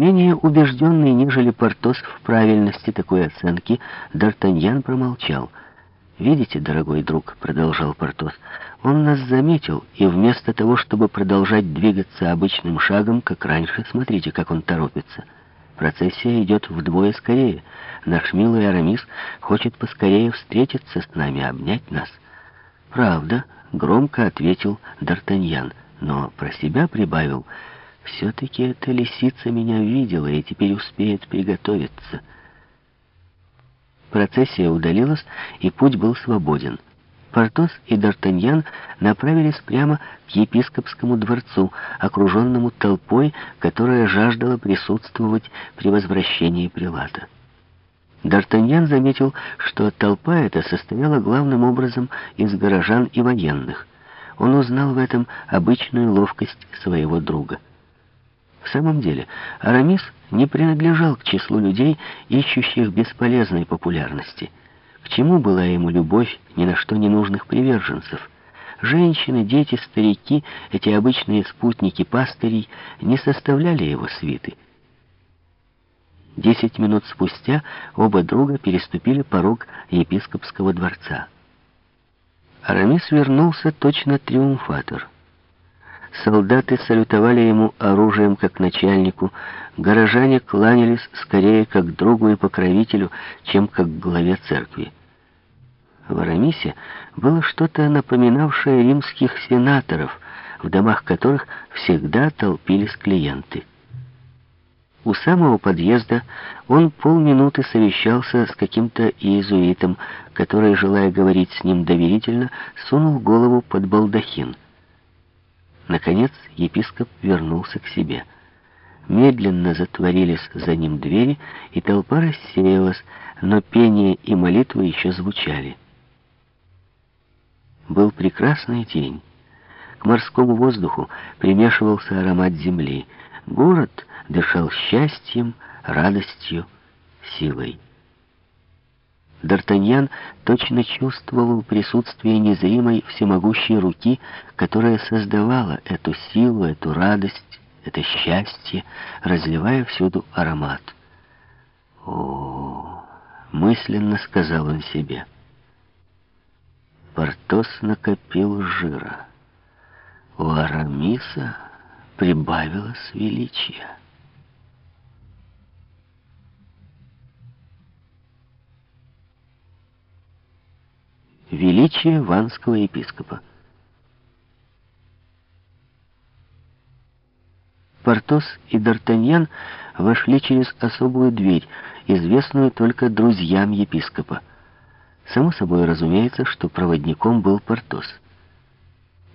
Менее убежденный, нежели Портос в правильности такой оценки, Д'Артаньян промолчал. «Видите, дорогой друг», — продолжал Портос, — «он нас заметил, и вместо того, чтобы продолжать двигаться обычным шагом, как раньше, смотрите, как он торопится». Процессия идет вдвое скорее. Наш милый Арамис хочет поскорее встретиться с нами, обнять нас. «Правда», — громко ответил Д'Артаньян, но про себя прибавил, «все-таки эта лисица меня видела и теперь успеет приготовиться». Процессия удалилась, и путь был свободен. Портос и Д'Артаньян направились прямо к епископскому дворцу, окруженному толпой, которая жаждала присутствовать при возвращении прилата. Д'Артаньян заметил, что толпа эта состояла главным образом из горожан и военных. Он узнал в этом обычную ловкость своего друга. В самом деле, Арамис не принадлежал к числу людей, ищущих бесполезной популярности – к чему была ему любовь ни на что не нужных приверженцев? Женщины, дети, старики, эти обычные спутники пастырей, не составляли его свиты. Десять минут спустя оба друга переступили порог епископского дворца. Арамис вернулся точно триумфатор. Солдаты салютовали ему оружием как начальнику, горожане кланялись скорее как другу и покровителю, чем как главе церкви. В Арамисе было что-то напоминавшее римских сенаторов, в домах которых всегда толпились клиенты. У самого подъезда он полминуты совещался с каким-то иезуитом, который, желая говорить с ним доверительно, сунул голову под балдахин. Наконец епископ вернулся к себе. Медленно затворились за ним двери, и толпа рассеялась, но пение и молитвы еще звучали. Был прекрасный день. К морскому воздуху примешивался аромат земли. Город дышал счастьем, радостью, силой. Д'Артаньян точно чувствовал присутствие незримой всемогущей руки, которая создавала эту силу, эту радость, это счастье, разливая всюду аромат. «О!» — мысленно сказал он себе. Портос накопил жира. У Арамиса прибавилось величия. Величие ванского епископа. Портос и Д'Артаньян вошли через особую дверь, известную только друзьям епископа. Само собой разумеется, что проводником был Портос.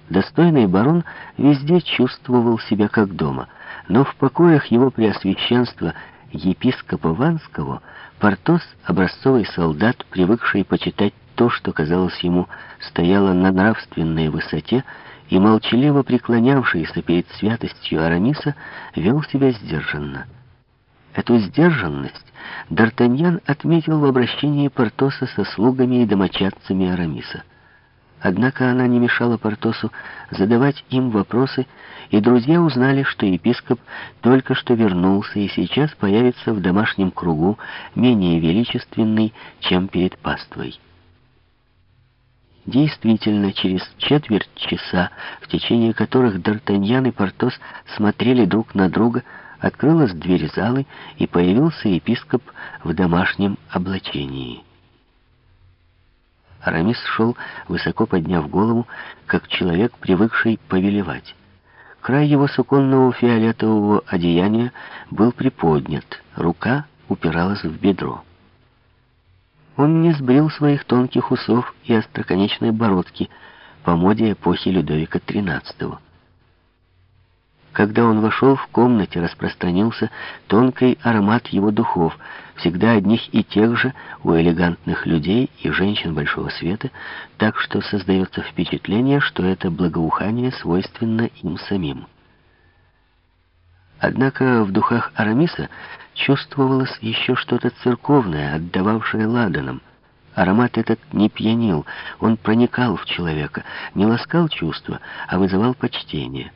Достойный барон везде чувствовал себя как дома, но в покоях его преосвященства епископа Ванского Портос, образцовый солдат, привыкший почитать то, что, казалось ему, стояло на нравственной высоте, и молчаливо преклонявшийся перед святостью Арамиса, вел себя сдержанно. Эту сдержанность Д'Артаньян отметил в обращении Портоса со слугами и домочадцами Арамиса. Однако она не мешала Портосу задавать им вопросы, и друзья узнали, что епископ только что вернулся и сейчас появится в домашнем кругу, менее величественный, чем перед паствой. Действительно, через четверть часа, в течение которых Д'Артаньян и Портос смотрели друг на друга, открылась дверь залы, и появился епископ в домашнем облачении. Арамис шел, высоко подняв голову, как человек, привыкший повелевать. Край его суконного фиолетового одеяния был приподнят, рука упиралась в бедро. Он не сбрил своих тонких усов и остроконечной бородки по моде эпохи Людовика XIII. Когда он вошел, в комнате распространился тонкий аромат его духов, всегда одних и тех же у элегантных людей и женщин большого света, так что создается впечатление, что это благоухание свойственно им самим. Однако в духах Арамиса чувствовалось еще что-то церковное, отдававшее ладанам. Аромат этот не пьянил, он проникал в человека, не ласкал чувства, а вызывал почтение.